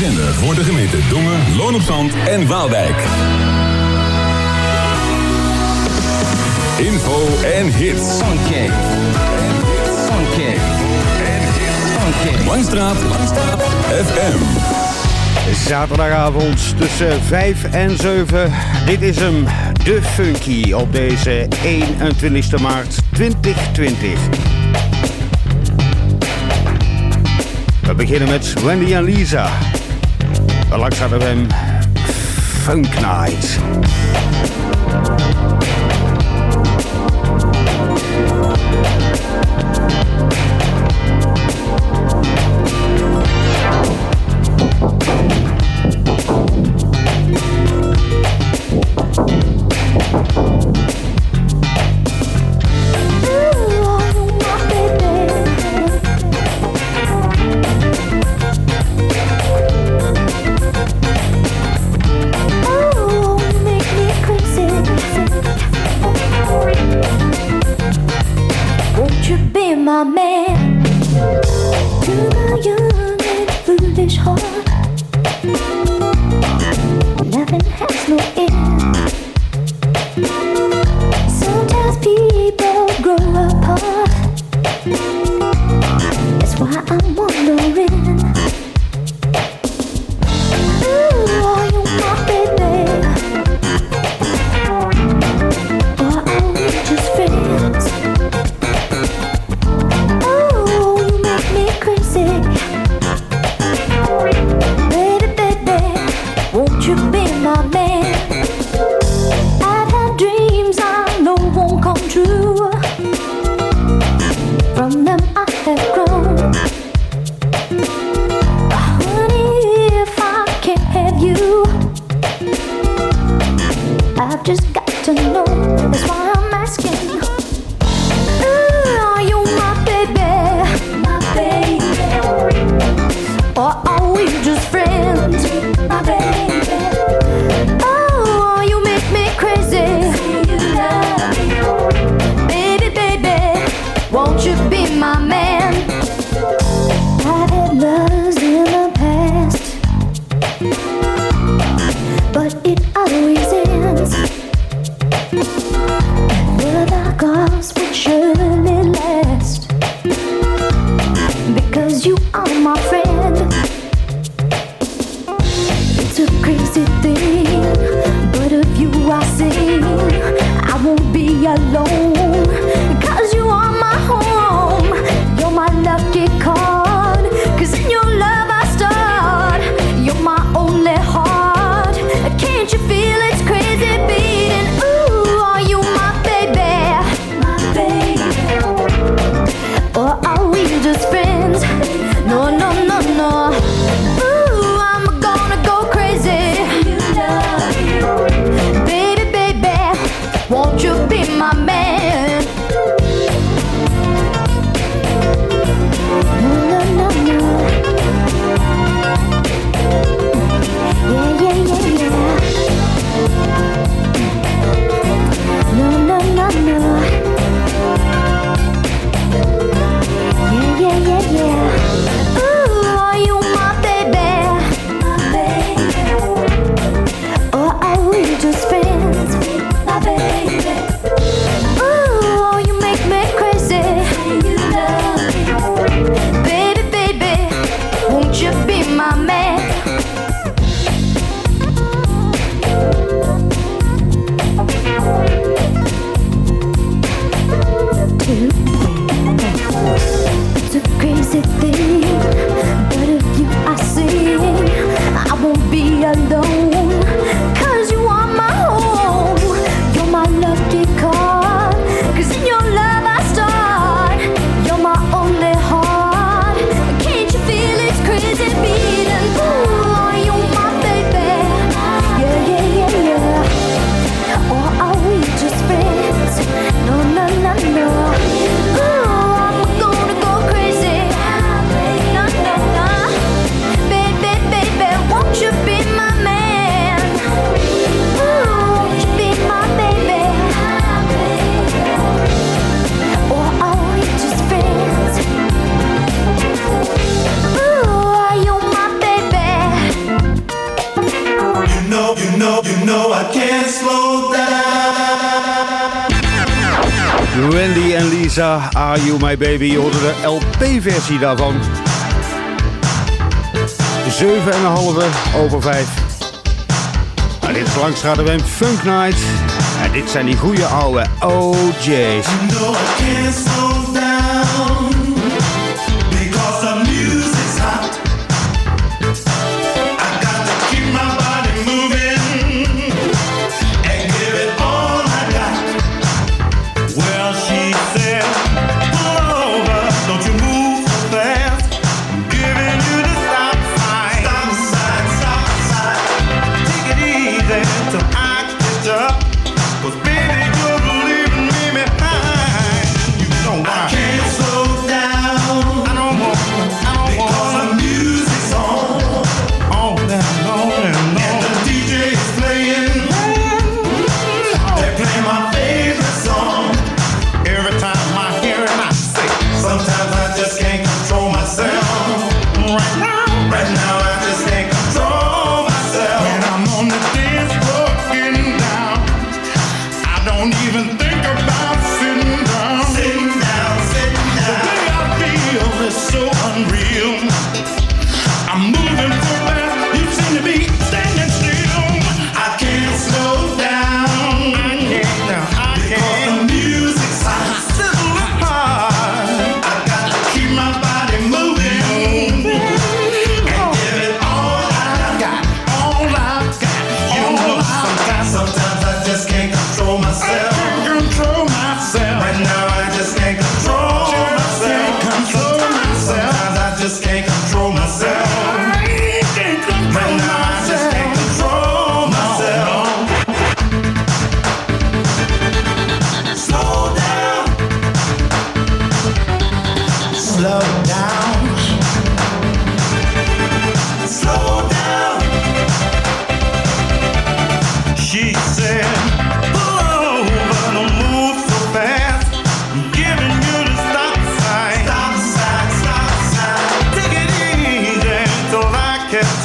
zender voor de gemeente Dongen, Loon op Zand en Waalwijk. Info en hits. Funky. Funky. Funky. Langstraat. Langstraat. FM. Zaterdagavond tussen 5 en 7. Dit is hem, de Funky, op deze 21 maart 2020. We beginnen met Wendy en Lisa. Langs hadden we hem Funk Night. You My Baby? Je hoorde de LP-versie daarvan. 7,5 over 5. Nou, dit is langs Wem Funk Night. En dit zijn die goede oude OJ's.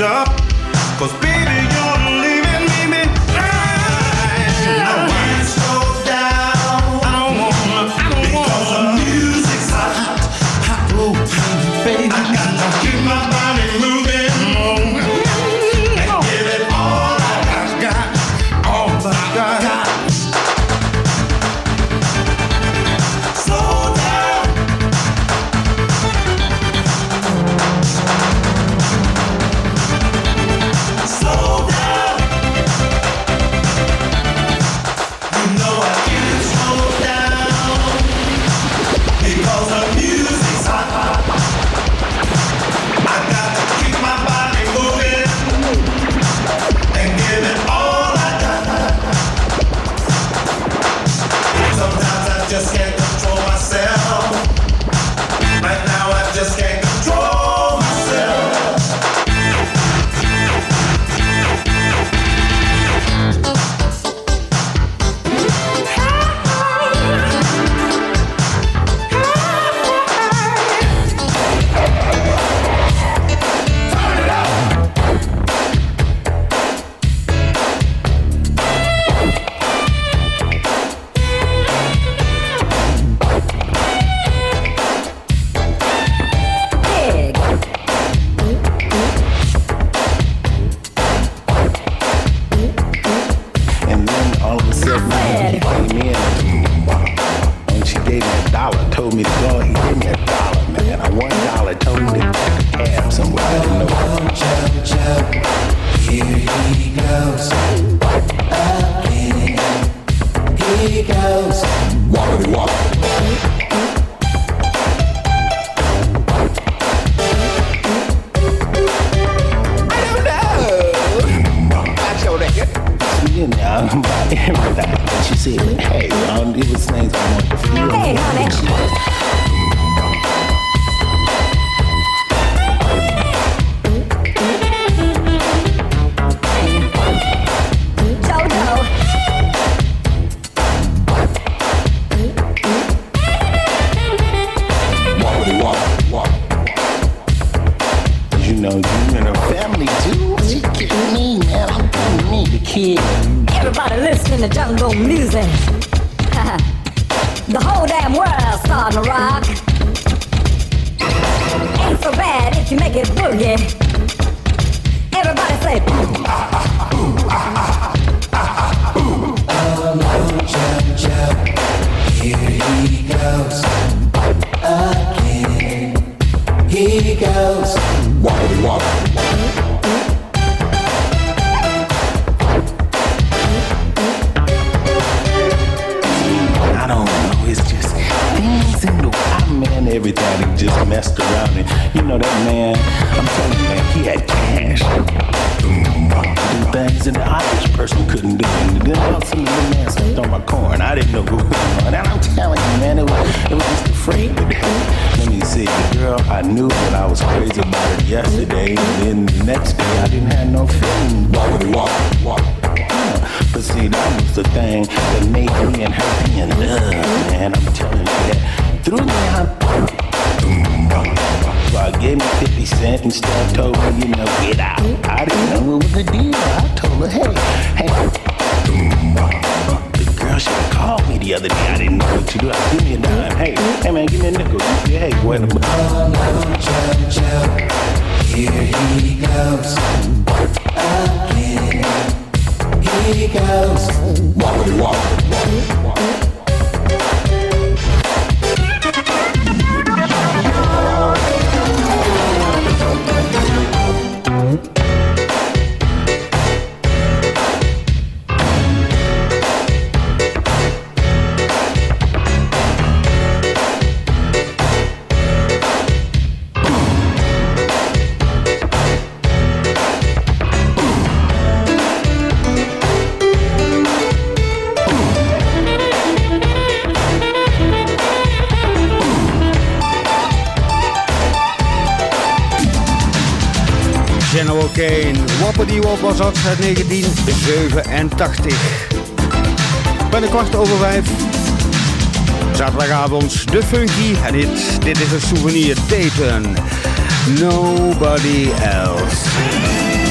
up. Cause gave me 50 cents and stuff, told me, you know, get out. I didn't know what was the deal. I told her, hey, hey. The girl should have called me the other day. I didn't know what to do. I give me a dime. Hey, hey man, give me a nickel. Hey, wait a minute. No, Joe, Joe. Here he goes. Again. Here he goes. Walk, walk, walk. Die Wop was dat uit 1987. Bij een kwart over vijf. Zaterdagavond de Funky. En dit, dit is een souvenir Dayton. Nobody else.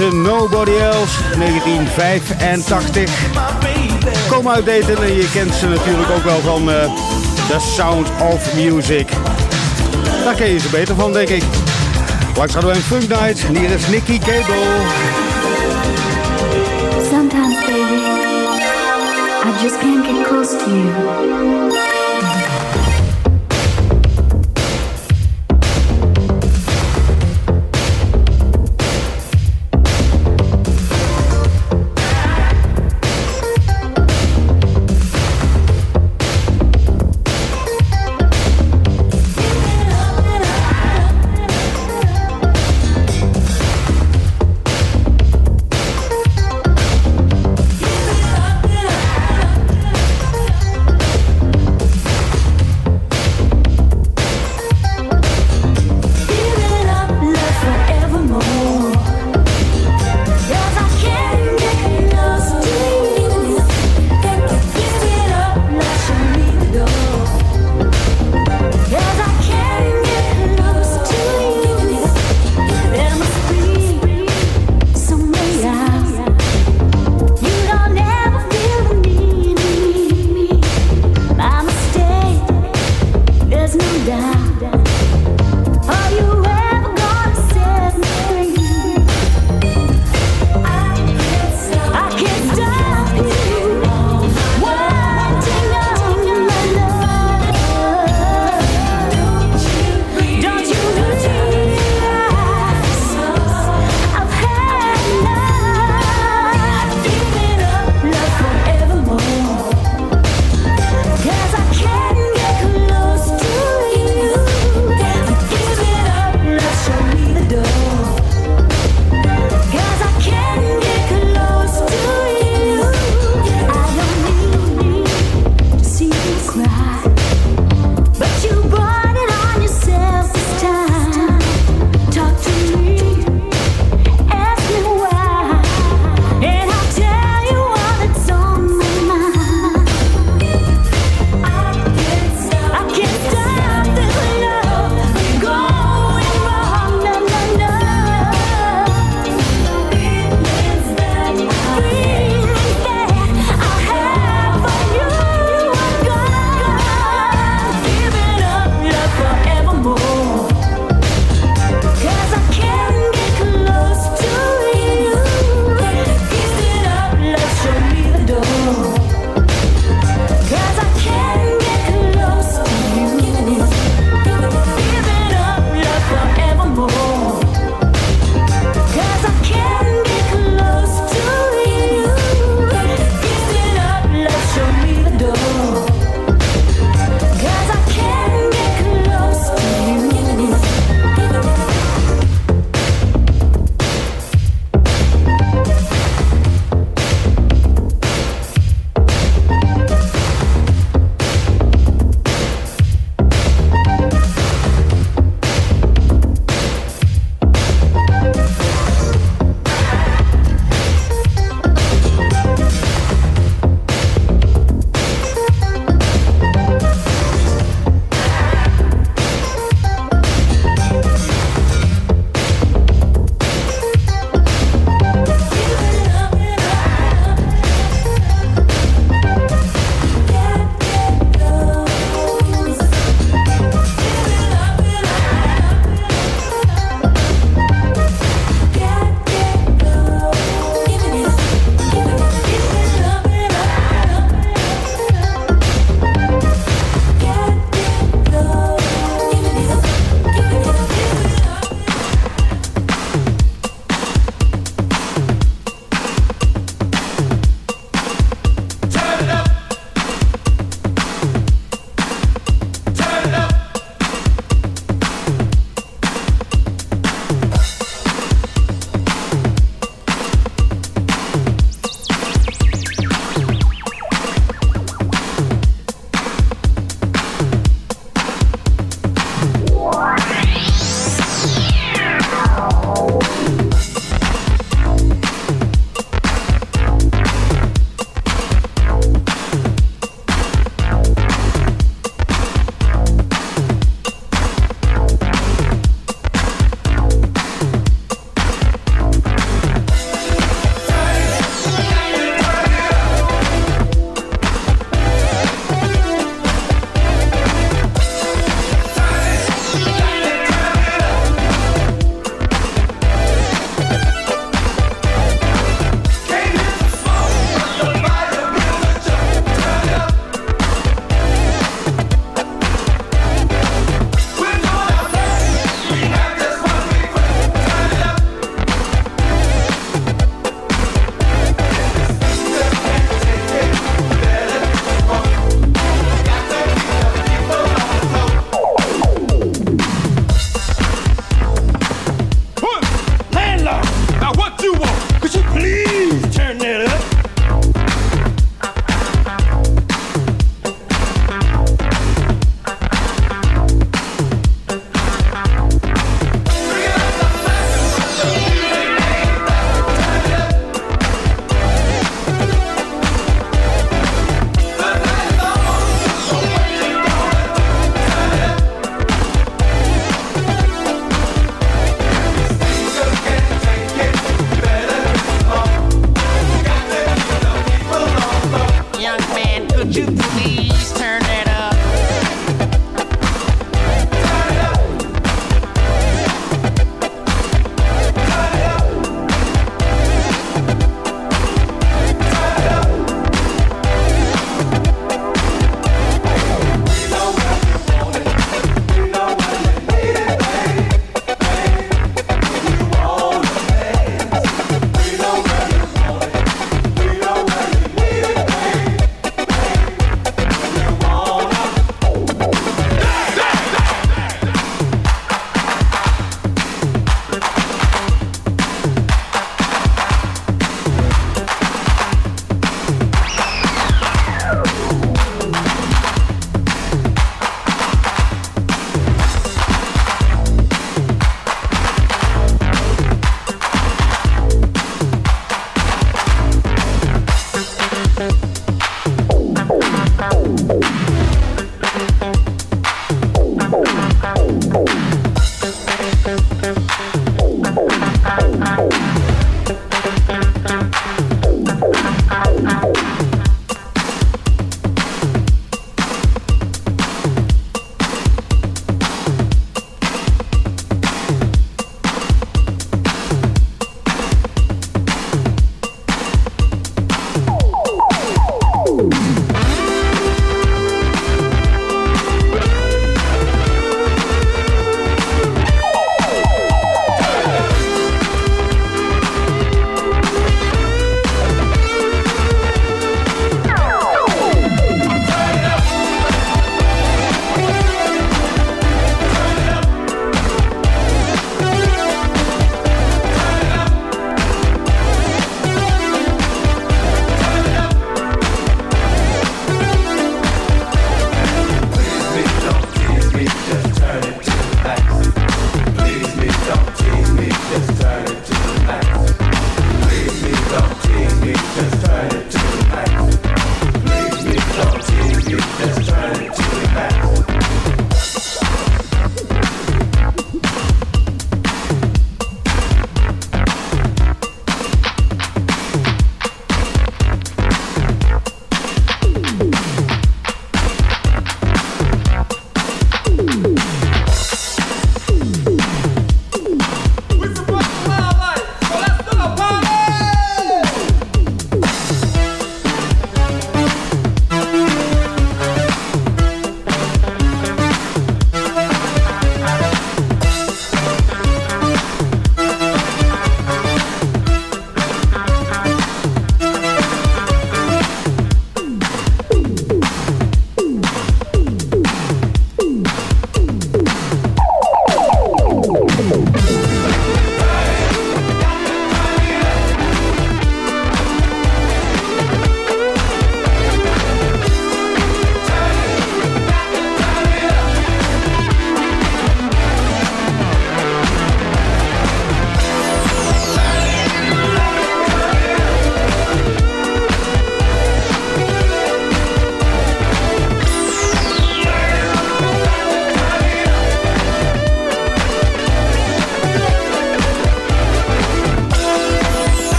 Dayton, Nobody Else, 1985. Kom uit Dayton en je kent ze natuurlijk ook wel van uh, The Sound of Music. Daar ken je ze beter van, denk ik. Langs hadden we een Funk Night hier is Nicky Cable. Sometimes, baby, I just can't get close to you.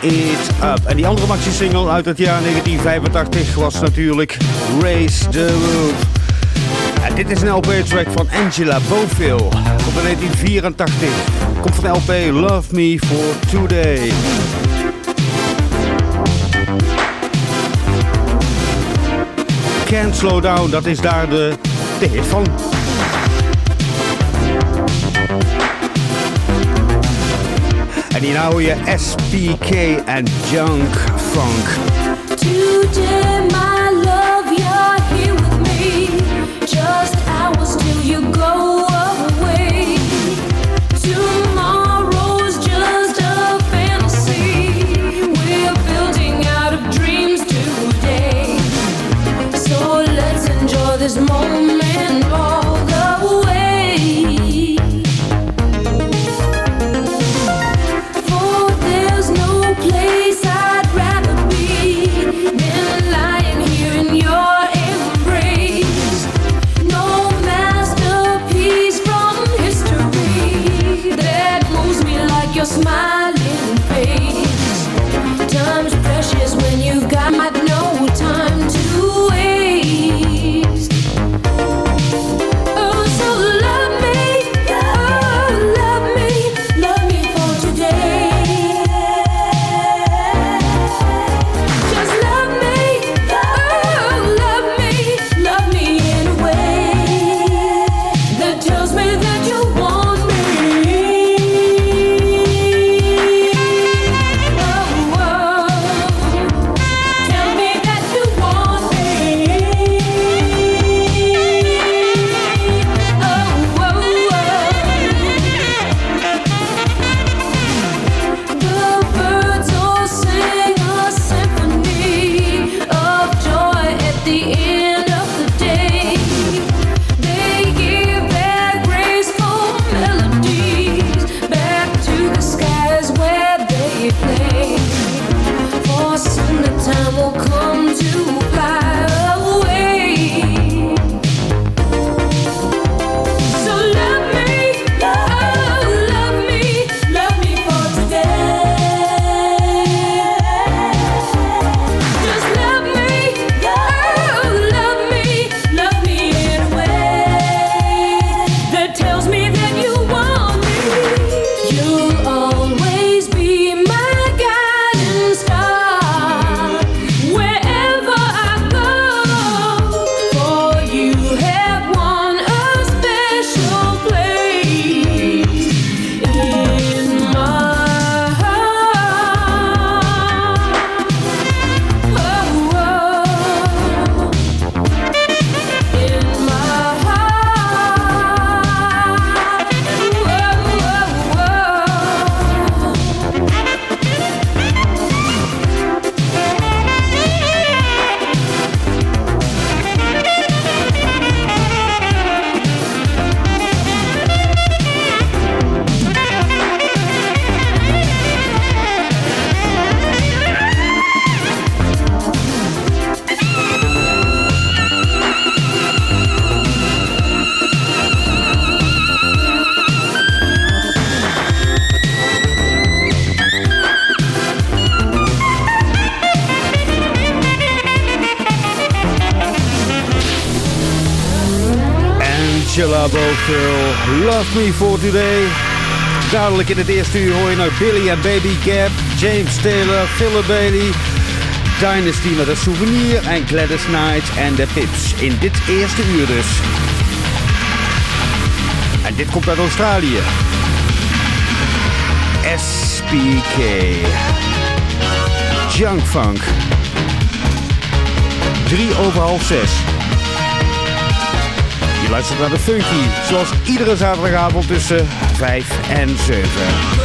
It Up. En die andere maxi-single uit het jaar 1985 was natuurlijk Race the Roof. En dit is een LP-track van Angela Bofill op 1984. Komt van LP Love Me For Today. Can't Slow Down, dat is daar de, de hit van. En hier hoor je SPK en Junk Funk. Love Me For Today. Dadelijk in het eerste uur hoor je naar Billy en Baby Gap, James Taylor, Philip Bailey, Dynasty met een souvenir en Gladys Knight en de Pips. In dit eerste uur dus. En dit komt uit Australië. SPK. Junk Funk. 3 over half 6. Luistert naar de Funky, zoals iedere zaterdagavond tussen 5 en 7.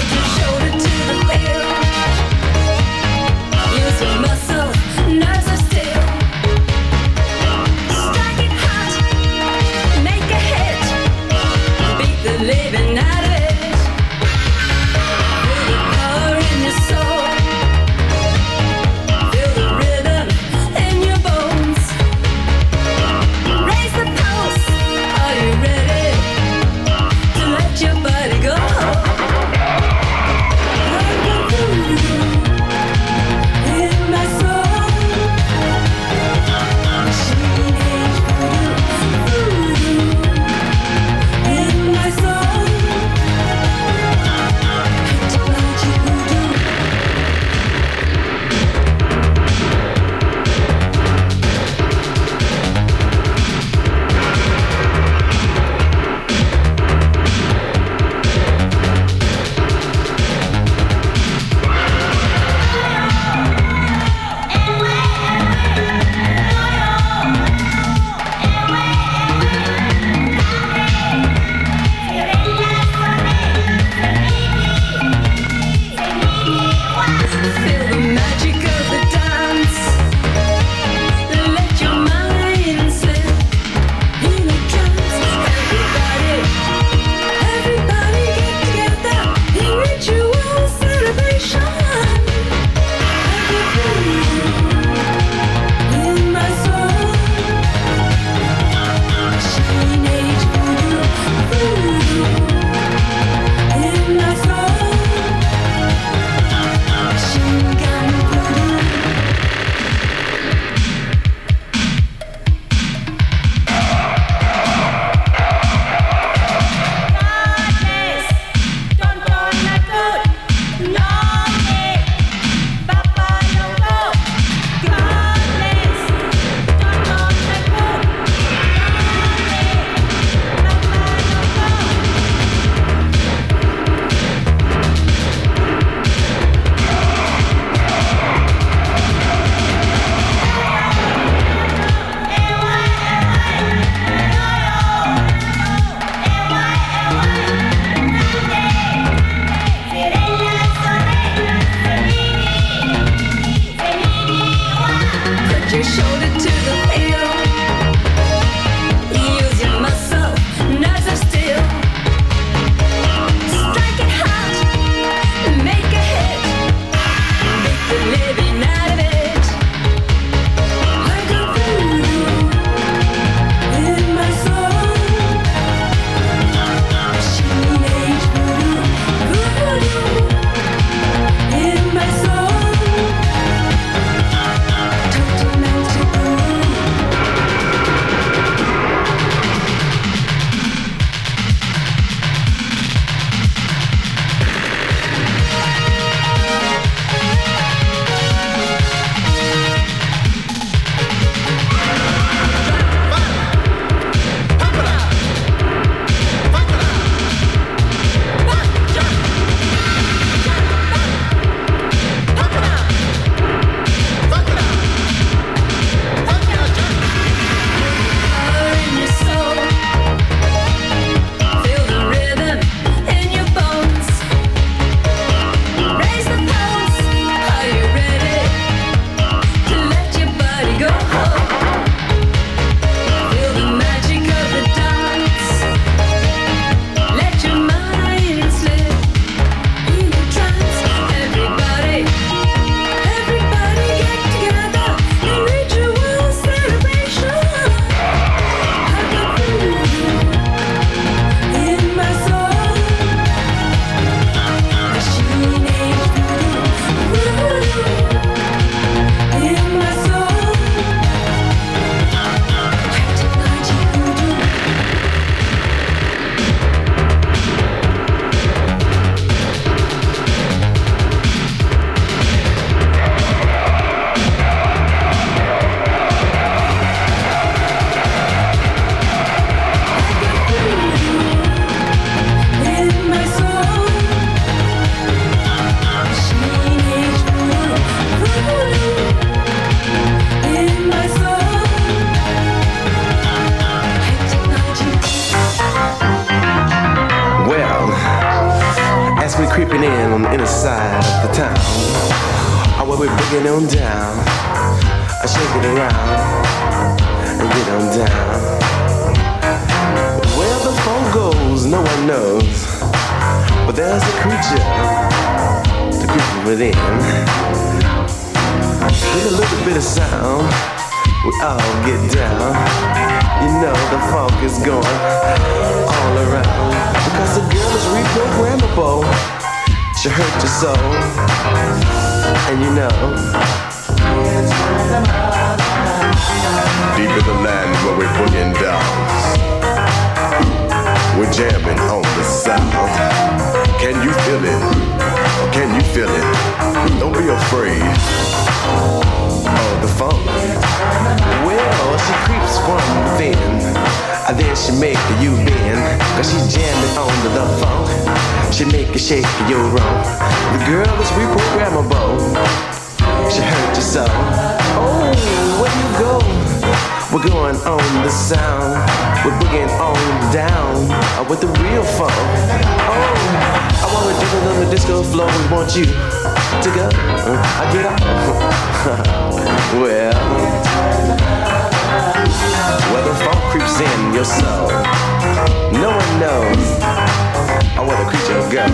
Where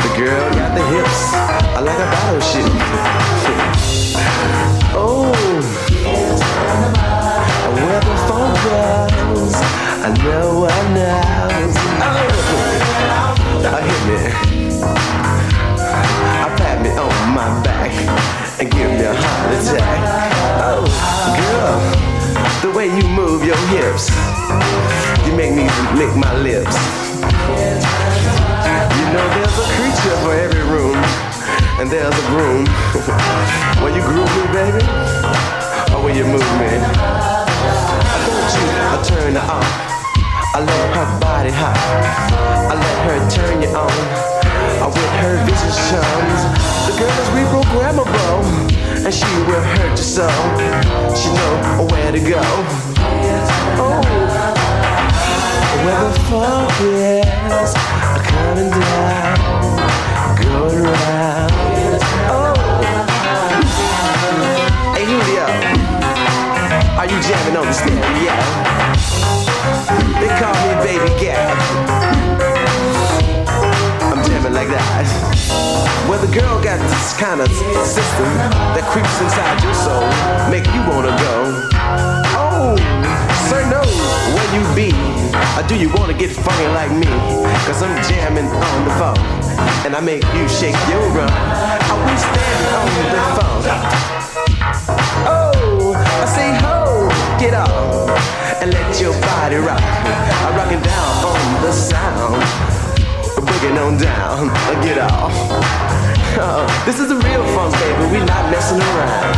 the girl got the hips I like oh. a battleship. oh, where the phone goes, I know I know. Oh, now hit me. I pat me on my back and give me a heart attack. Oh, girl, the way you move your hips, you make me lick my lips. Creature for every room, and there's a groom. Will you groove me, baby? Or will you move me? I want you, I turn her on. I let her body hot. I let her turn you on. I with her vision charms. The girl is reprogrammable, and she will hurt your soul. She know where to go. Where the funk is coming down, going round. Oh, hey Julio, are you jamming on the stereo? They call me Baby Gap. I'm jamming like that. Well, the girl got this kind of system that creeps inside your soul, make you wanna go. Sir knows where you be. Or do you wanna get funky like me? Cause I'm jamming on the phone, and I make you shake your rump. Are we standing on the phone? Oh, I say ho, get up and let your body rock. I'm rocking down on the sound, boogie on down, get off. Oh, this is the real funk, baby. We not messing around.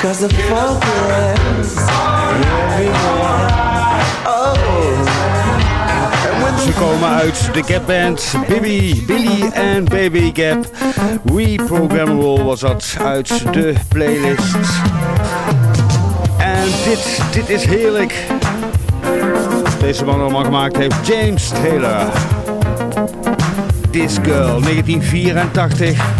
Cause the funk is everywhere. Oh. Ze komen uit de Gap Band, Billy, Billy en Baby Gap. Reprogrammable was dat uit de playlist. En dit, dit is heerlijk. Deze man allemaal gemaakt heeft James Taylor. This Girl, 1984.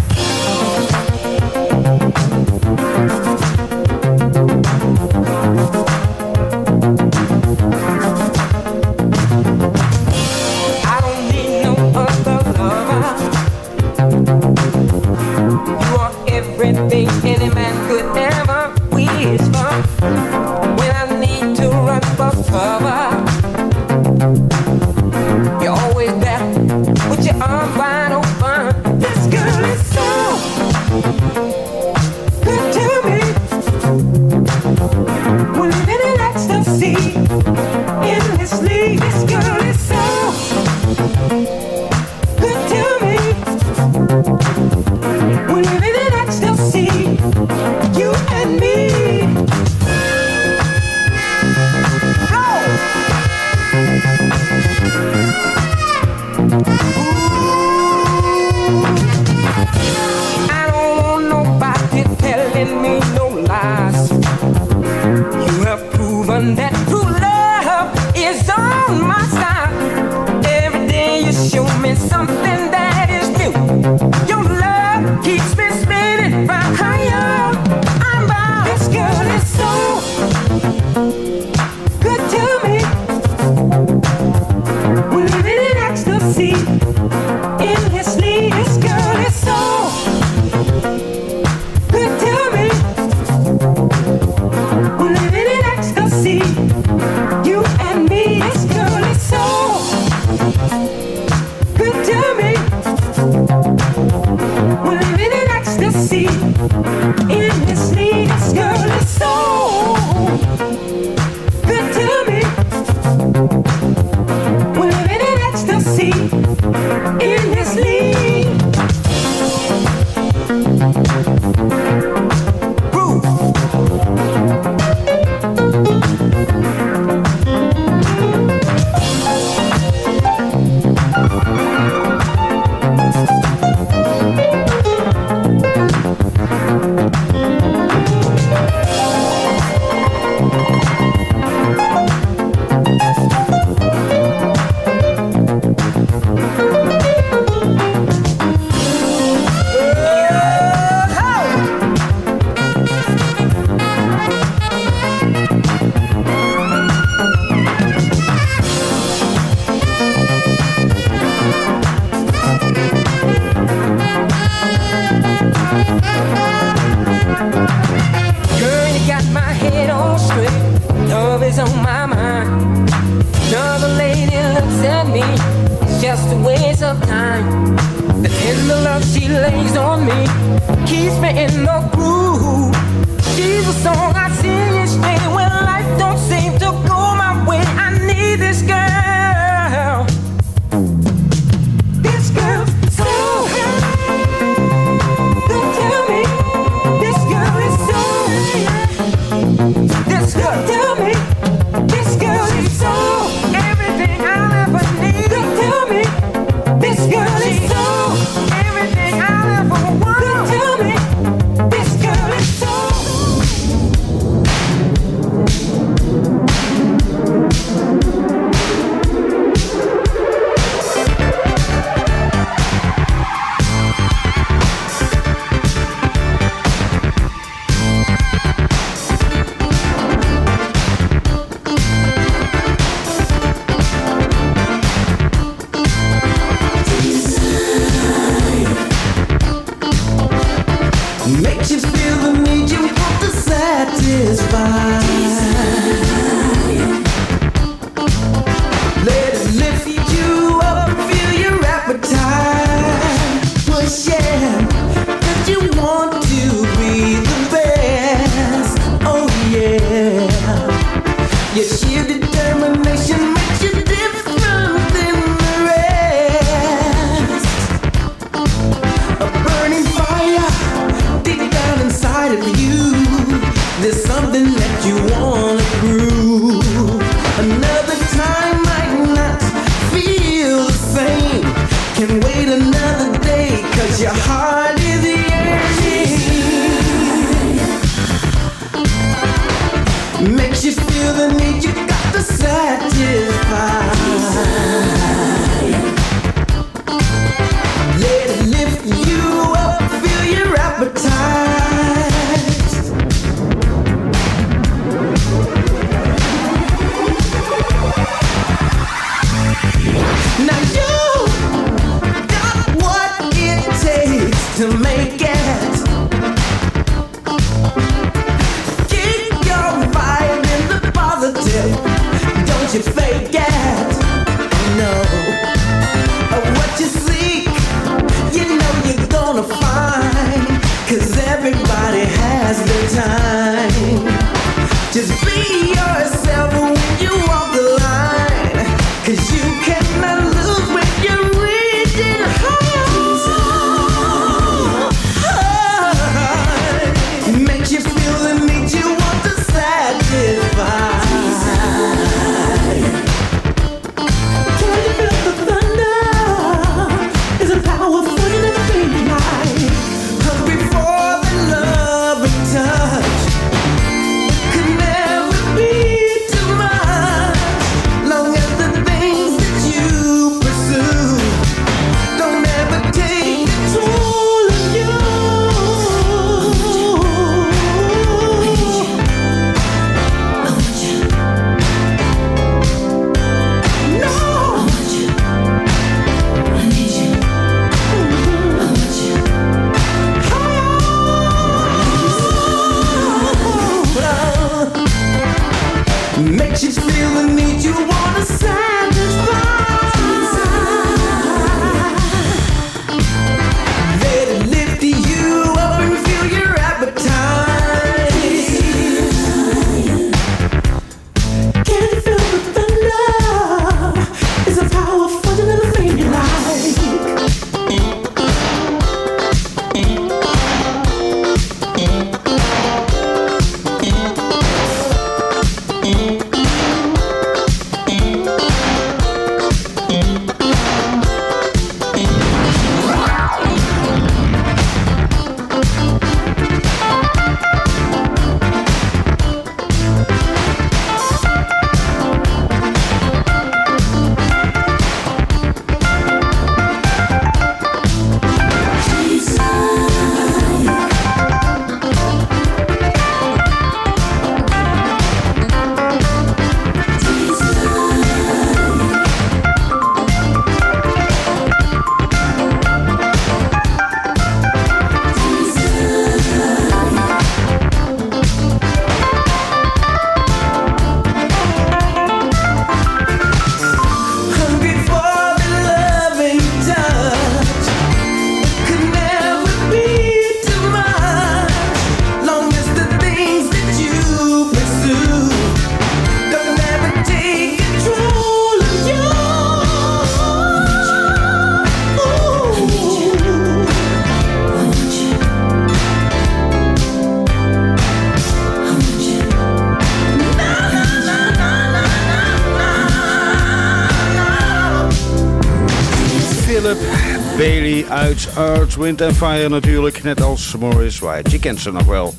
Uit Earth, Wind and Fire natuurlijk. Net als Morris White. Je kent ze nog wel.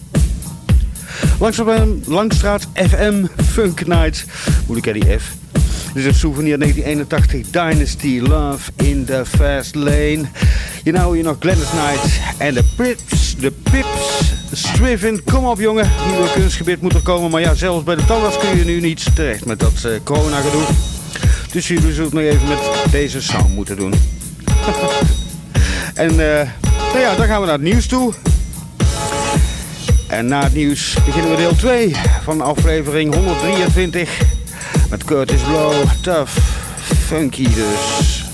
Langstraat, Langstraat FM Funk Night. Moet ik die F? Dit is een souvenir 1981 Dynasty Love in the Fast Lane. Je nou hier nog Glennis Knight en de Pips, de Pips, Striven. Kom op jongen, nieuwe kunstgebied moet er komen. Maar ja, zelfs bij de tandarts kun je nu niet terecht met dat uh, corona gedoe. Dus jullie zullen het nog even met deze sound moeten doen. en uh, nou ja, dan gaan we naar het nieuws toe. En na het nieuws beginnen we deel 2 van aflevering 123 met Curtis Blow, Tough, Funky dus.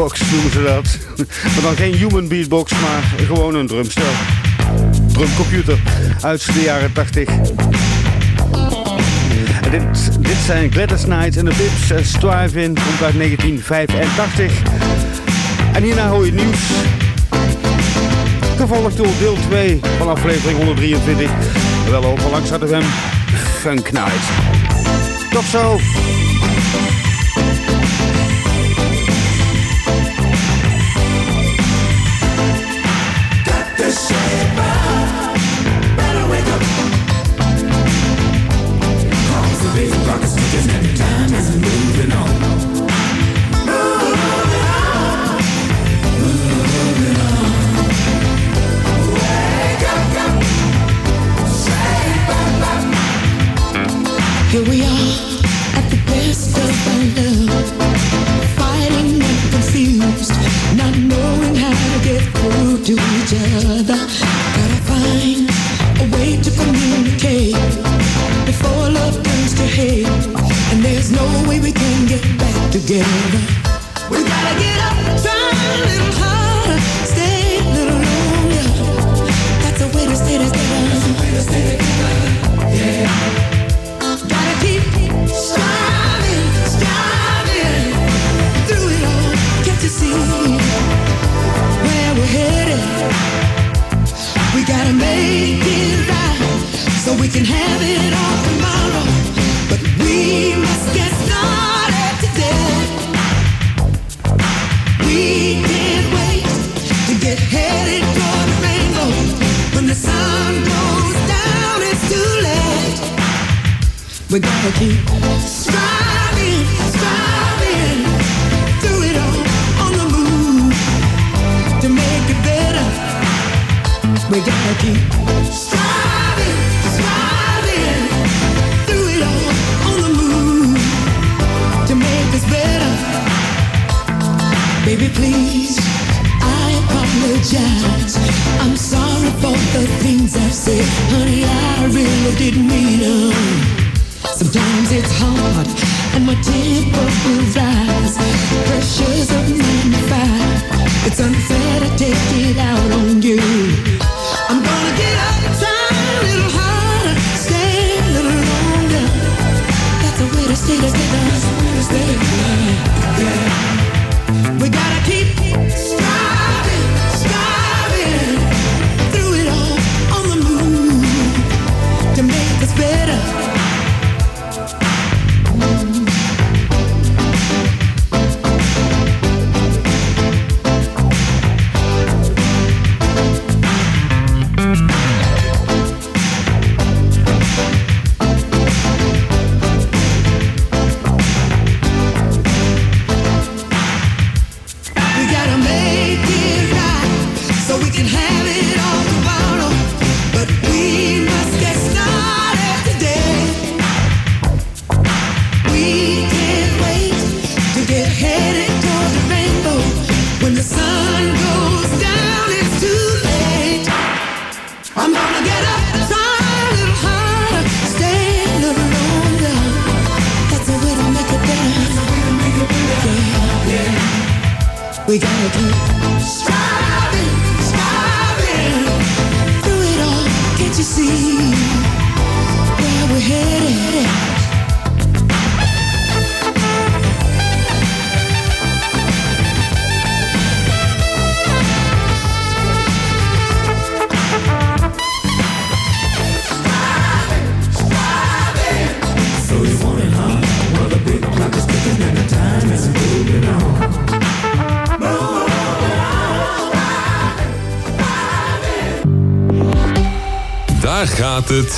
beatbox noemen ze dat. Maar dan geen human beatbox, maar gewoon een drumstel. Drumcomputer uit de jaren 80. En dit, dit zijn Gladys Knight en de Bips. Strive In komt uit 1985. En hierna hoor je nieuws. Gevolgd door deel 2 van aflevering 123. Wel over langs de hem. Funk Knight. Tot zo!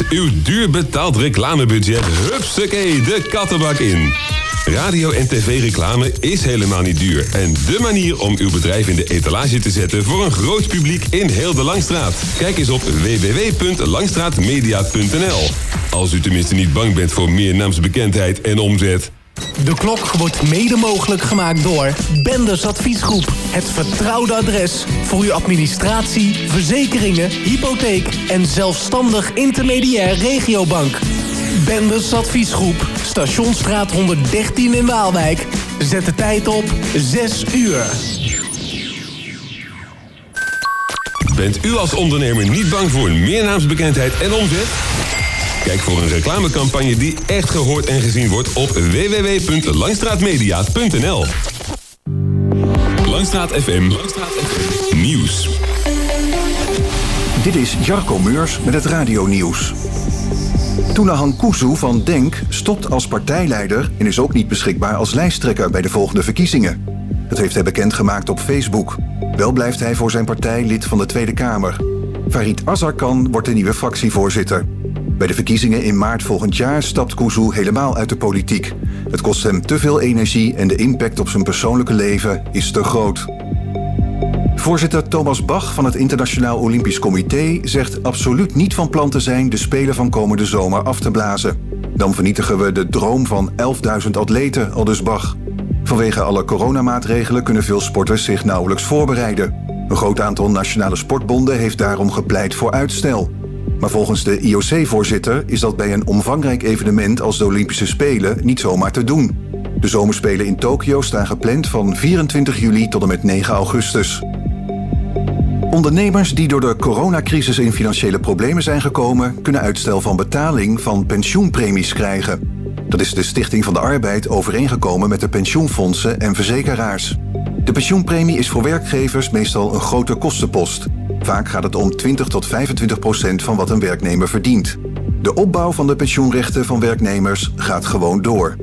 uw duur betaald reclamebudget hupsakee de kattenbak in. Radio en tv-reclame is helemaal niet duur. En de manier om uw bedrijf in de etalage te zetten voor een groot publiek in heel de Langstraat. Kijk eens op www.langstraatmedia.nl. Als u tenminste niet bang bent voor meer naamsbekendheid en omzet. De klok wordt mede mogelijk gemaakt door Benders Adviesgroep. Het vertrouwde adres voor uw administratie, verzekeringen, hypotheek en zelfstandig intermediair regiobank. Benders Adviesgroep, Stationsstraat 113 in Waalwijk. Zet de tijd op 6 uur. Bent u als ondernemer niet bang voor meer naamsbekendheid en omzet? Kijk voor een reclamecampagne die echt gehoord en gezien wordt op www.langstraatmedia.nl. Langstraat FM. Langstraat FM. Nieuws. Dit is Jarko Meurs met het radionieuws. Tounahan Kuzu van DENK stopt als partijleider en is ook niet beschikbaar als lijsttrekker bij de volgende verkiezingen. Dat heeft hij bekendgemaakt op Facebook. Wel blijft hij voor zijn partij lid van de Tweede Kamer. Farid Azarkan wordt de nieuwe fractievoorzitter. Bij de verkiezingen in maart volgend jaar stapt Kuzu helemaal uit de politiek. Het kost hem te veel energie en de impact op zijn persoonlijke leven is te groot. Voorzitter Thomas Bach van het Internationaal Olympisch Comité zegt absoluut niet van plan te zijn de Spelen van komende zomer af te blazen. Dan vernietigen we de droom van 11.000 atleten, aldus Bach. Vanwege alle coronamaatregelen kunnen veel sporters zich nauwelijks voorbereiden. Een groot aantal nationale sportbonden heeft daarom gepleit voor uitstel. Maar volgens de IOC-voorzitter is dat bij een omvangrijk evenement als de Olympische Spelen niet zomaar te doen. De zomerspelen in Tokio staan gepland van 24 juli tot en met 9 augustus. Ondernemers die door de coronacrisis in financiële problemen zijn gekomen, kunnen uitstel van betaling van pensioenpremies krijgen. Dat is de Stichting van de Arbeid overeengekomen met de pensioenfondsen en verzekeraars. De pensioenpremie is voor werkgevers meestal een grote kostenpost. Vaak gaat het om 20 tot 25 procent van wat een werknemer verdient. De opbouw van de pensioenrechten van werknemers gaat gewoon door.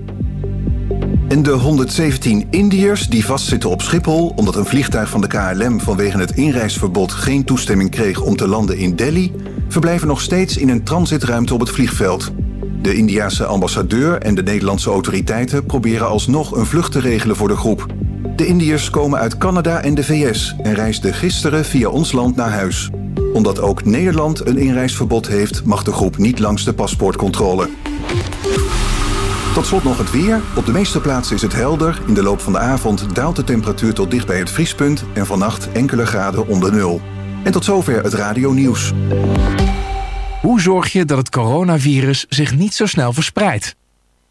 En de 117 Indiërs die vastzitten op Schiphol omdat een vliegtuig van de KLM vanwege het inreisverbod geen toestemming kreeg om te landen in Delhi, verblijven nog steeds in een transitruimte op het vliegveld. De Indiase ambassadeur en de Nederlandse autoriteiten proberen alsnog een vlucht te regelen voor de groep. De Indiërs komen uit Canada en de VS en reisden gisteren via ons land naar huis. Omdat ook Nederland een inreisverbod heeft, mag de groep niet langs de paspoortcontrole. Tot slot nog het weer. Op de meeste plaatsen is het helder. In de loop van de avond daalt de temperatuur tot dicht bij het vriespunt en vannacht enkele graden onder nul. En tot zover het radio nieuws. Hoe zorg je dat het coronavirus zich niet zo snel verspreidt?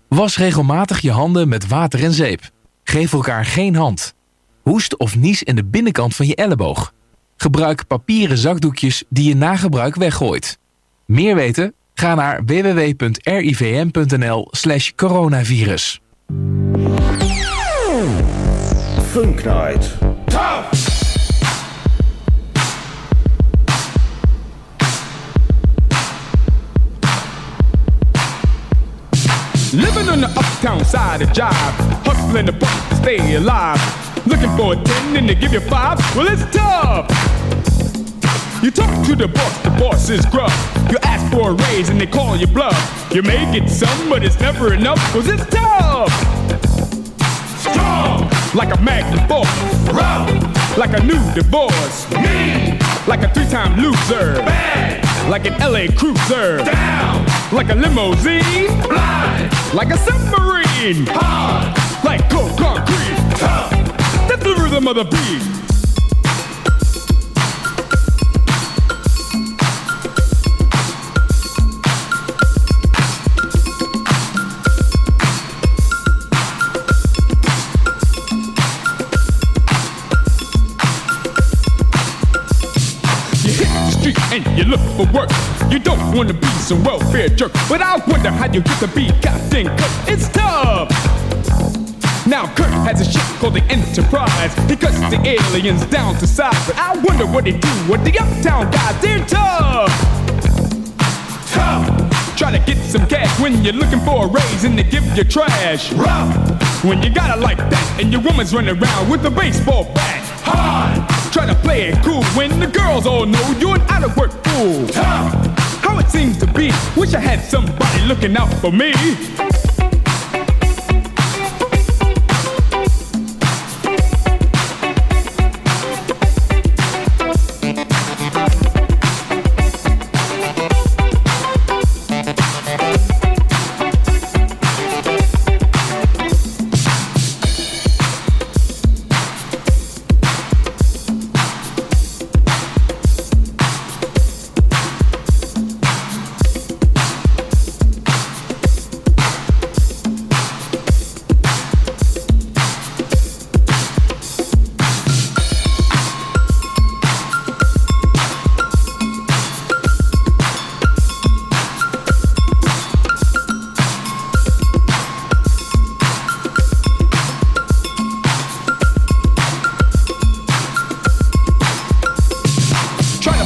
Was regelmatig je handen met water en zeep. Geef elkaar geen hand. Hoest of nies in de binnenkant van je elleboog. Gebruik papieren zakdoekjes die je na gebruik weggooit. Meer weten? Ga naar www.rivm.nl slash coronavirus. Funk Night. Living on the uptown side of jive, hustling the buck to stay alive. Looking for a 10 and they give you 5, well it's tough. You talk to the boss, the boss is gruff. You ask for a raise and they call you bluff. You may get some, but it's never enough, cause it's tough. Strong, like a magnum force. Rough, like a new divorce. Mean, like a three-time loser. Bad, like an LA cruiser. Down, like a limousine. Blind, like a submarine. Hard, like cold concrete. Tough, that's the rhythm of the beat. You look for work. You don't wanna be some welfare jerk, but I wonder how you get to be Captain Kirk. It's tough. Now Kirk has a ship called the Enterprise. He cuts the aliens down to size, but I wonder what they do with the uptown guys. They're tough. Tough. Try to get some cash when you're looking for a raise and they give you trash. Rough. When you got it like that and your woman's running around with a baseball bat. Hard. Try to play it cool when the girls all know you're an out of work fool. How it seems to be. Wish I had somebody looking out for me.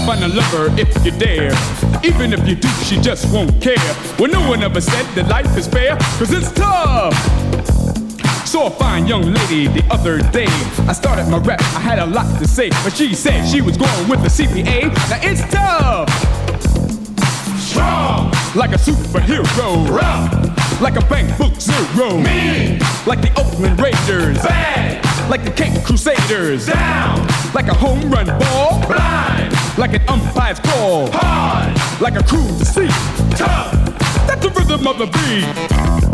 Find a lover if you dare. Even if you do, she just won't care. Well, no one ever said that life is fair, cause it's tough. Saw a fine young lady the other day. I started my rap, I had a lot to say, but she said she was going with the CPA. Now it's tough. Strong, like a superhero. Rough, like a bank book zero. Mean, like the Oakland Raiders. Bad, like the Cape Crusaders. Down, like a home run ball. Blind, like an umpire's call. Hard, like a cruise to sea. Tough, that's the rhythm of the beat.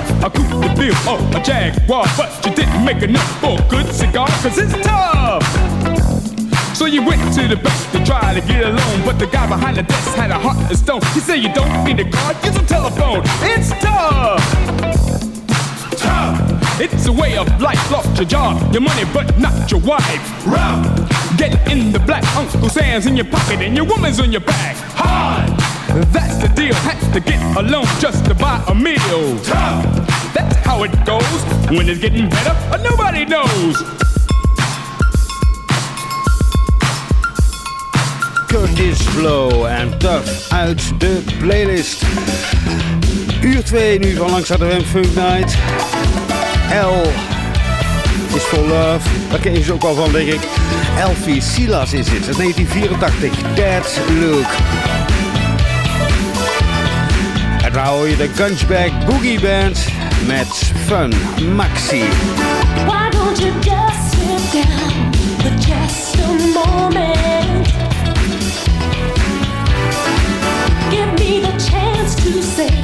Car, a coupe de ville or a Jaguar, but you didn't make enough for a good cigar, cause it's tough. So you went to the bank to try to get a loan, but the guy behind the desk had a heart of stone. He said you don't need a card, use a telephone. It's tough. Tough. It's a way of life, lost your job, your money, but not your wife. Rough. Get in the black, Uncle Sam's in your pocket and your woman's on your back. Hard. That's the deal. Had to get a loan just to buy a meal. Tough. That's how it goes. When it's getting better, nobody knows. Curtis Blow en Tough uit de playlist. Uur 2 nu van Langs FM Funk Night. L is for love. Daar ken je ze ook al van, denk ik. Elfie Silas is het, uit 1984. That Look. Daar hoor je de Gunchback Boogie Band met Fun Maxi. Why don't you just sit down for just a moment? Give me the chance to say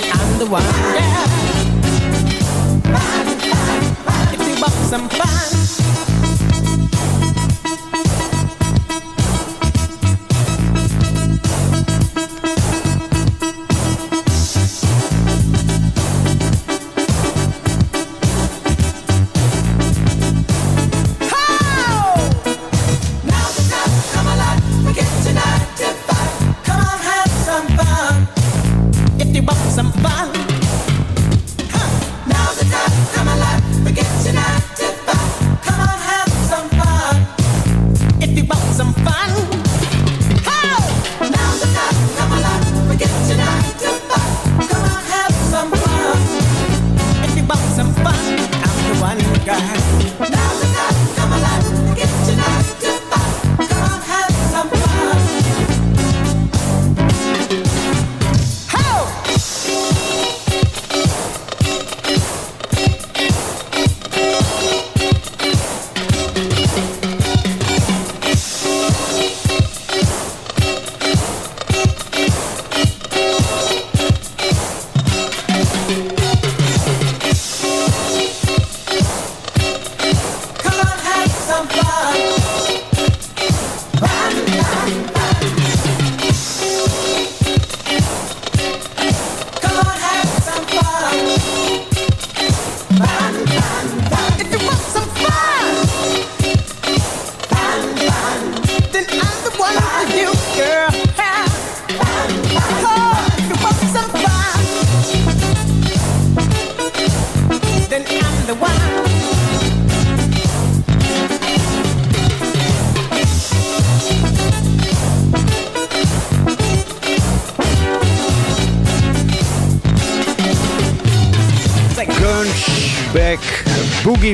then I'm the one. Yeah. If you want some fun.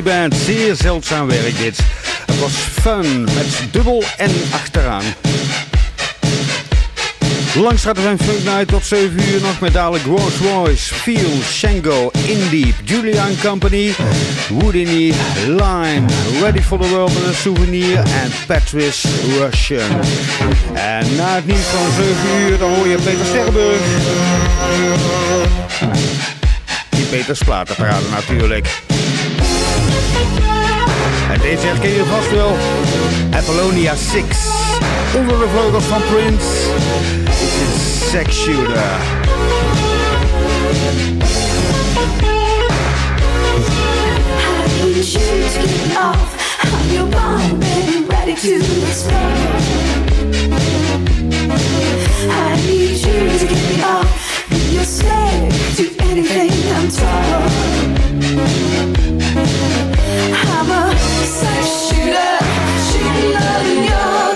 Band. Zeer zeldzaam werk dit. Het was fun met dubbel en achteraan. Langs gaat er zijn Funk tot 7 uur nog met dadelijk Rolls Royce, Feel, Shango, Indie, Julian Company, Woodini, Lime, Ready for the World met een souvenir en Patrice Russian. En na het nieuws van 7 uur dan hoor je Peter Sterrenburg. Die Peters platen natuurlijk. En deze herken je vast wel. Apollonia 6. Onder de vleugels van Prince. Dit is Sex Shooter. You shoes get off I'm your bond ready to explode. I need you to get me off in your slave to anything I'm told. I'm a sex shooter, shooting love in your heart.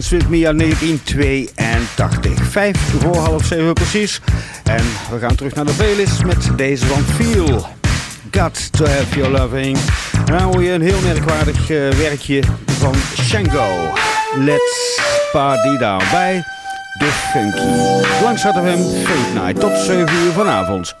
Dance Me uit 1982. Vijf voor half zeven precies. En we gaan terug naar de playlist met deze van Feel. Got to have your loving. En dan hoor je een heel merkwaardig eh, werkje van Shango. Let's party down bij the Funky. Langs hadden hem Night tot zeven uur vanavond.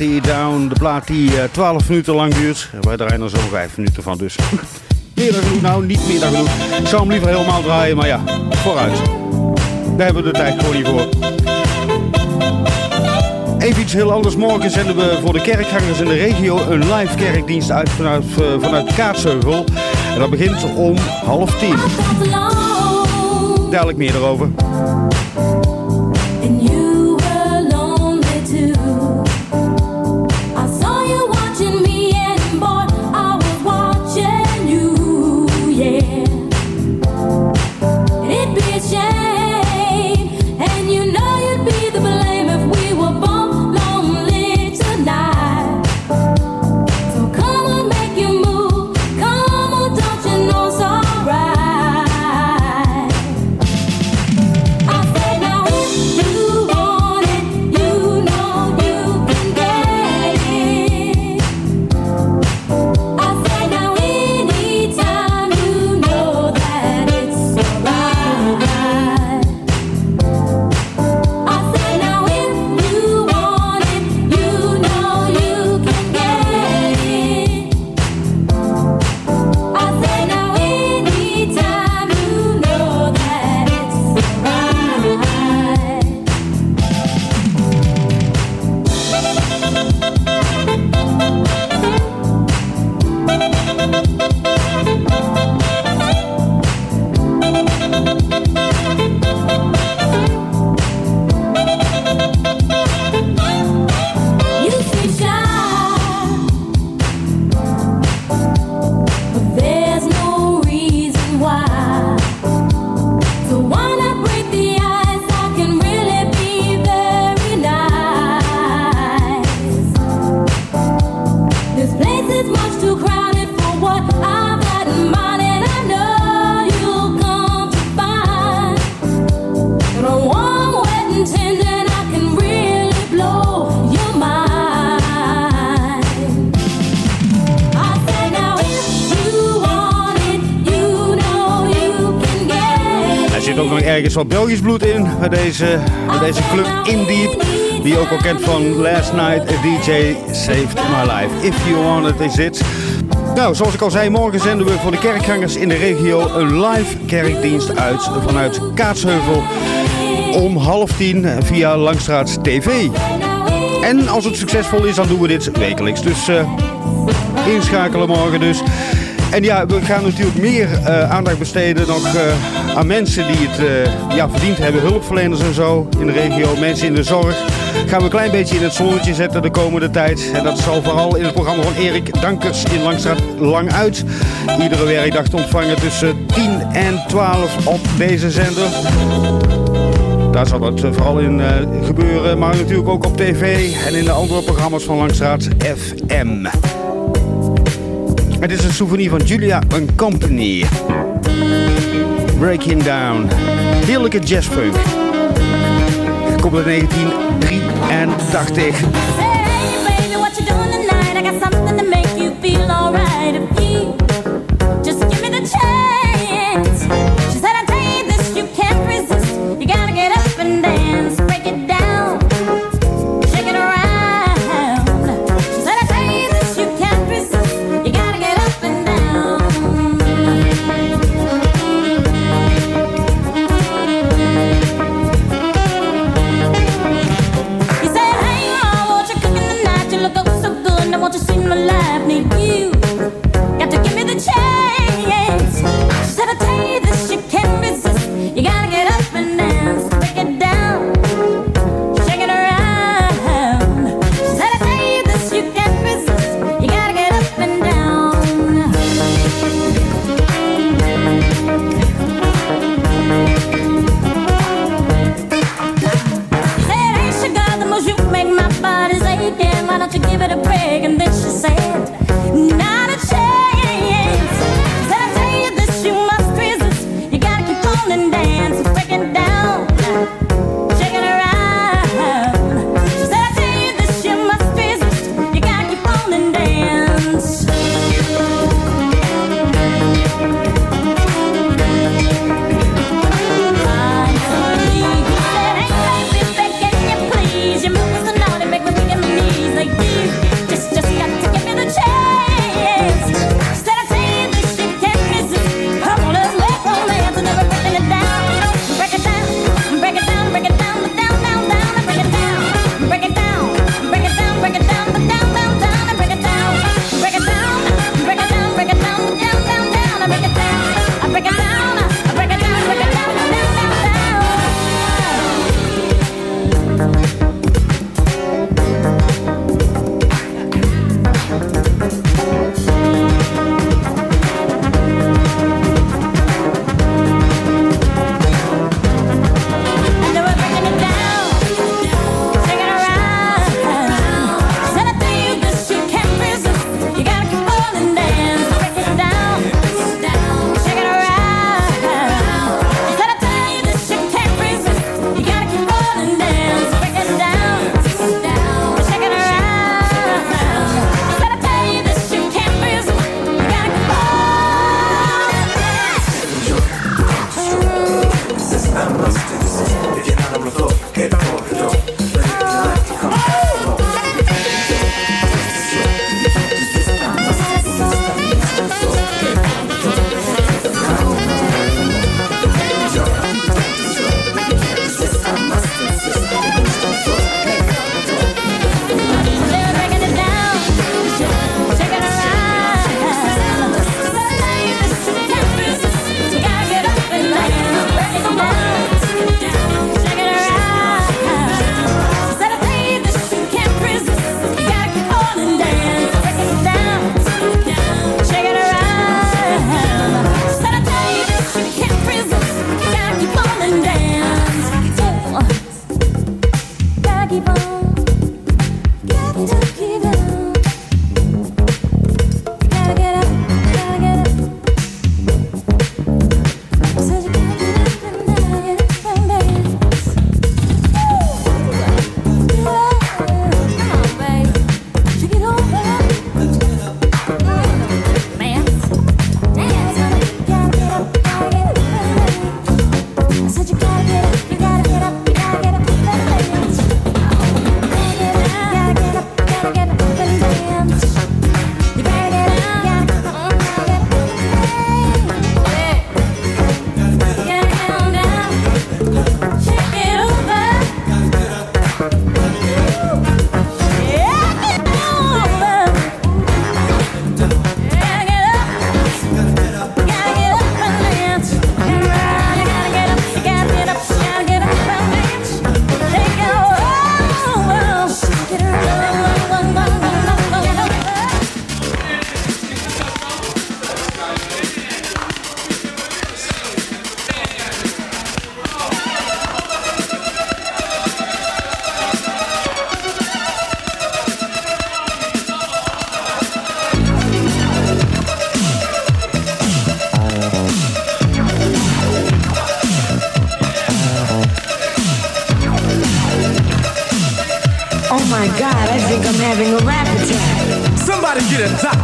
Party Down. De plaat die eh, 12 minuten lang duurt. Wij draaien er zo'n 5 minuten van, dus meer dan genoeg. Nou, niet meer dan genoeg. Ik zou hem liever helemaal draaien, maar ja, vooruit. Daar hebben we de tijd gewoon niet voor. Even iets heel anders. Morgen zenden we voor de kerkgangers in de regio een live kerkdienst uit vanuit, eh, vanuit Kaatsheuvel. En dat begint om half tien. Dadelijk meer erover. Belgisch bloed in bij deze, bij deze club In Deep. Die je ook al kent van Last Night, a DJ Saved My Life. If you want it, is it. Nou, zoals ik al zei, morgen zenden we voor de kerkgangers in de regio een live kerkdienst uit vanuit Kaatsheuvel. Om half tien via Langstraat TV. En als het succesvol is, dan doen we dit wekelijks. Dus eh, inschakelen morgen dus. En ja, we gaan natuurlijk meer eh, aandacht besteden nog eh, aan mensen die het eh, ja, verdiend hebben. Hulpverleners en zo in de regio, mensen in de zorg. Gaan we een klein beetje in het zonnetje zetten de komende tijd. En dat zal vooral in het programma van Erik Dankers in Langstraat lang uit. Iedere werkdag te ontvangen tussen 10 en 12 op deze zender. Daar zal het eh, vooral in eh, gebeuren, maar natuurlijk ook op tv en in de andere programma's van Langstraat FM. Het is een souvenir van Julia and Company. Breaking Down. Heerlijke jazzfunk. Komt uit 1983. Hey baby, what you doing tonight? I got something to make you feel alright.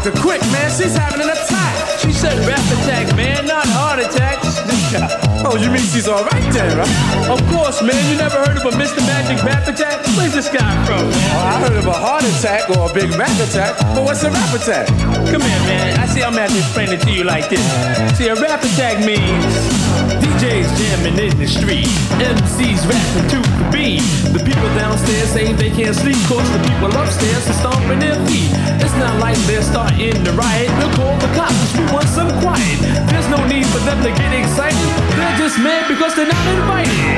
Doctor quick, man. She's having an attack. She said rap attack, man, not heart attack. oh, you mean she's all right then, right? Of course, man. You never heard of a Mr. Magic rap attack? Where's this guy from? Oh, I heard of a heart attack or a big rap attack, but what's a rap attack? Come here, man. I see I'm gonna have to explain it to you like this. See, a rap attack means DJs jamming in the street, MCs rapping to the beat. The people downstairs say they can't sleep, cause the people upstairs are stomping their feet. It's not like they're starting to riot. They'll call the cops, we want some quiet. There's no need for them to get excited. They're just mad because they're not invited.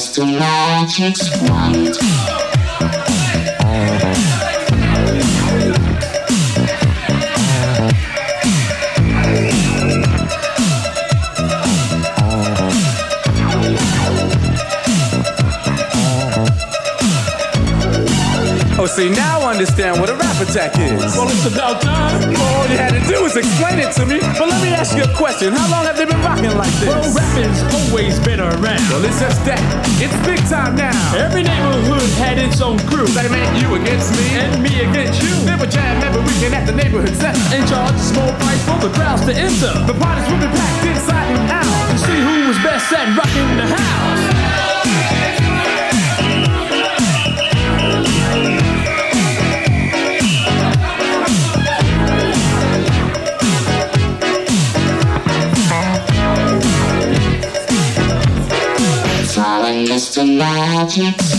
Just the magic's wand. See, now I understand what a rap attack is. Well, it's about time. All you had to do was explain it to me. But let me ask you a question. How long have they been rocking like this? Well, rapping's always been around. Well, it's just that. It's big time now. Every neighborhood had its own crew. That meant you against me. And me against you. They would jam every weekend at the neighborhood center. And charge a small price for the crowds to enter. The parties would be packed inside and out. To see who was best at rocking the house. Just the magic's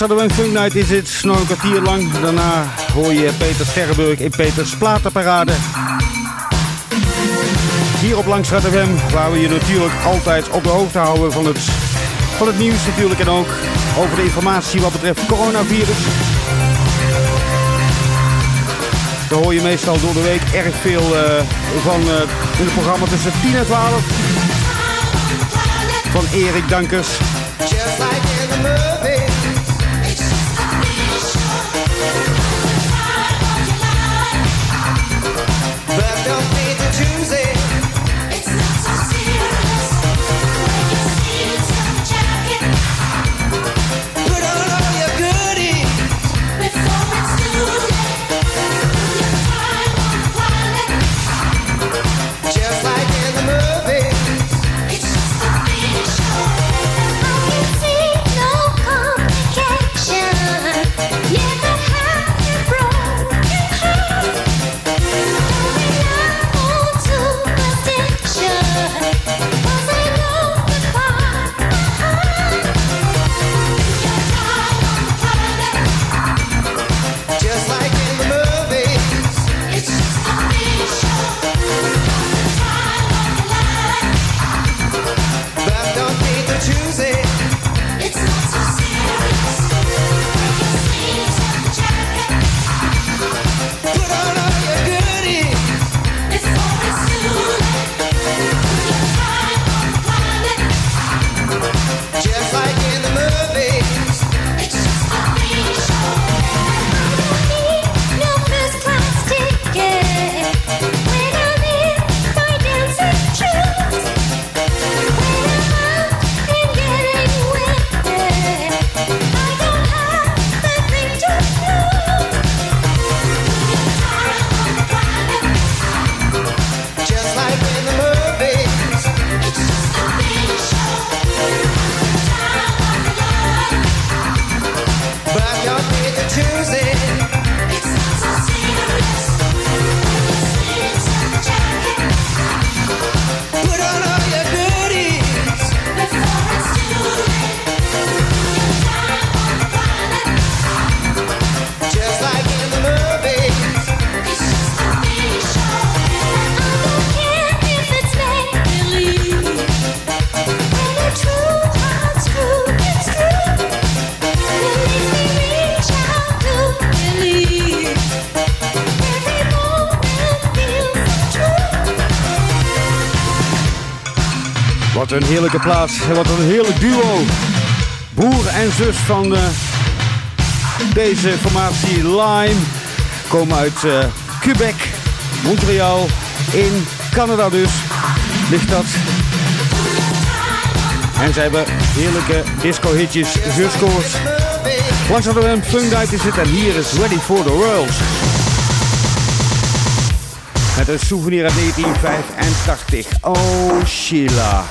Een Funk Night is het, nog een kwartier lang. Daarna hoor je Peter Sterrenburg in Peters Platenparade. Hier op Langs FM, waar we je natuurlijk altijd op de hoogte houden van het, van het nieuws natuurlijk. En ook over de informatie wat betreft coronavirus. Daar hoor je meestal door de week erg veel eh, van eh, in het programma tussen 10 en 12. Van Erik Dankers. Just like in the movies. Een heerlijke plaats. En wat een heerlijk duo. Broer en zus van eh, deze formatie Lime komen uit eh, Quebec, Montreal, in Canada dus. Ligt dat. En ze hebben heerlijke disco-hitjes gescoord. Langs hadden we een funk is het en hier is Ready for the World. Met een souvenir uit 1985. Oh, Sheila.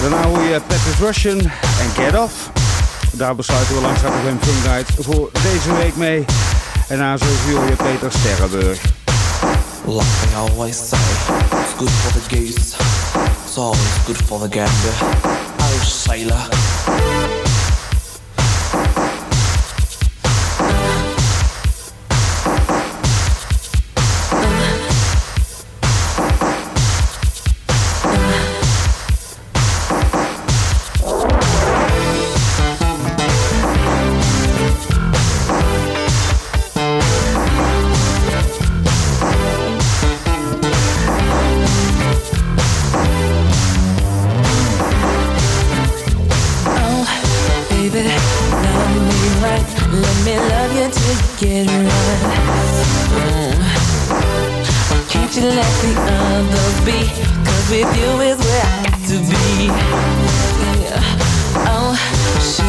Daarna hoor je Patrick Russian en Get Off. Daar besluiten we hadden we een funk voor deze week mee. En na zo hoor je Peter Sterrenburg. Like they always say, it's good for the geese, it's always good for the gander. Oh, sailor.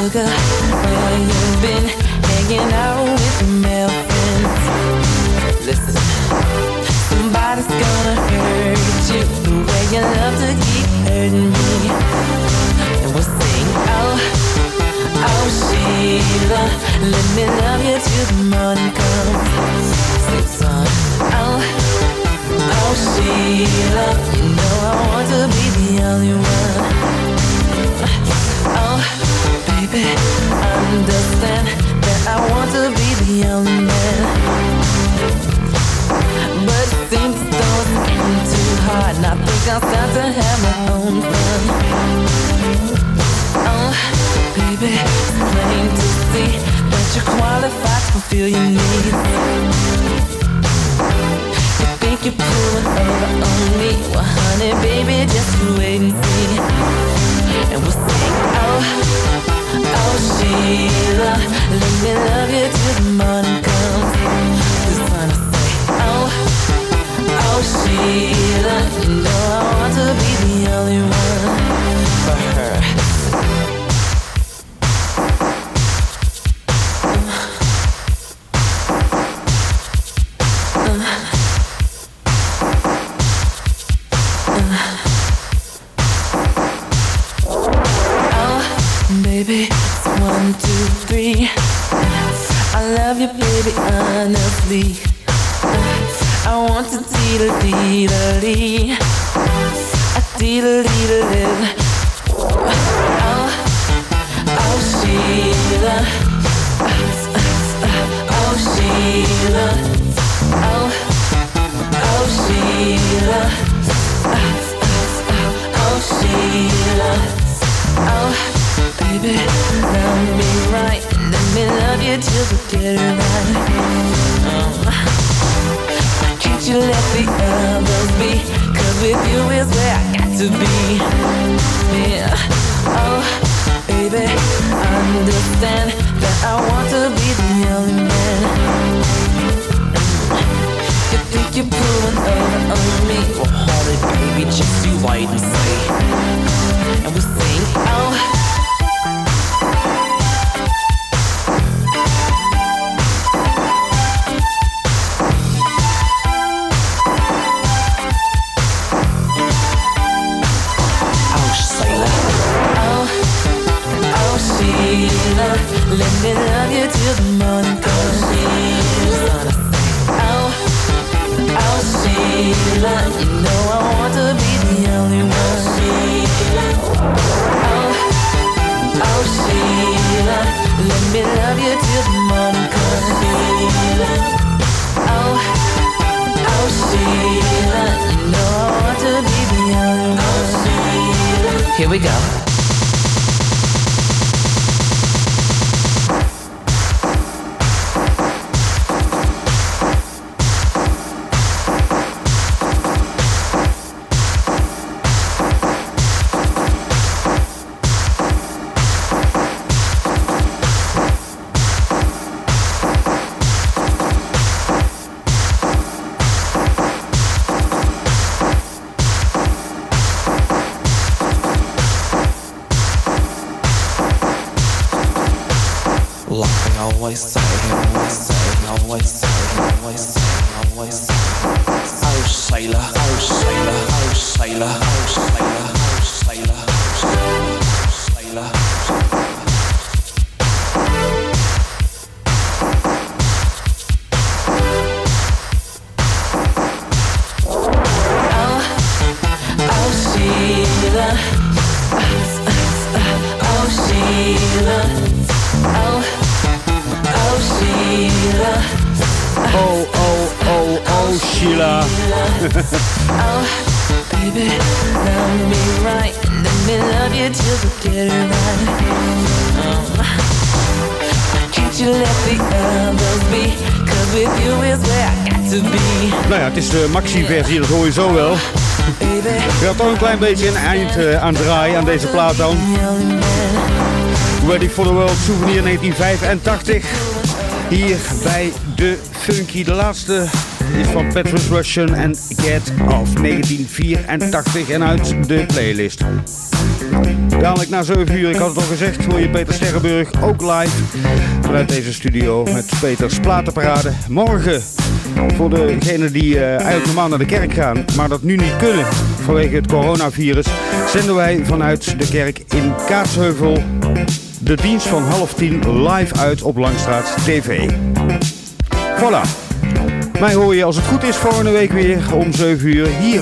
Sugar, where you been? Hanging out with your male friends. Listen, somebody's gonna hurt you the way you love to keep hurting me. And we'll sing, oh, oh Sheila, let me love you till the morning comes. Sing song, oh, oh Sheila, you know I want to be the only one. Understand that I want to be the only man. But it seems though getting too hard, and I think I'll to have my own fun. Oh, baby, plain to see that you're qualified to your needs. You think you're pulling over on me? Well, honey, baby, just wait and see. And we'll oh, oh, Sheila, know I want to be the only one I always say, always always say, always always say. Oh sailor, oh sailor, oh sailor, oh sailor, oh sailor, oh Nou ja, het is de maxi-versie, dat hoor je zo wel. Je had toch een klein beetje een eind eh, aan draaien aan deze plaat dan. Ready for the World Souvenir 1985. Hier bij de Funky. De laatste is van Petrus Russian en Get Off 1984 en uit de playlist. Dadelijk na 7 uur, ik had het al gezegd, hoor je Peter Sterrenburg ook live vanuit deze studio met Peters Platenparade. Morgen, voor degenen die eh, eigenlijk normaal naar de kerk gaan, maar dat nu niet kunnen vanwege het coronavirus, zenden wij vanuit de kerk in Kaatsheuvel de dienst van half tien live uit op Langstraat TV. Voilà. Mij hoor je als het goed is volgende week weer om 7 uur hier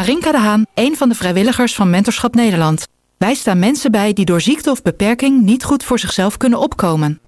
Marinka de Haan, een van de vrijwilligers van Mentorschap Nederland. Wij staan mensen bij die door ziekte of beperking niet goed voor zichzelf kunnen opkomen.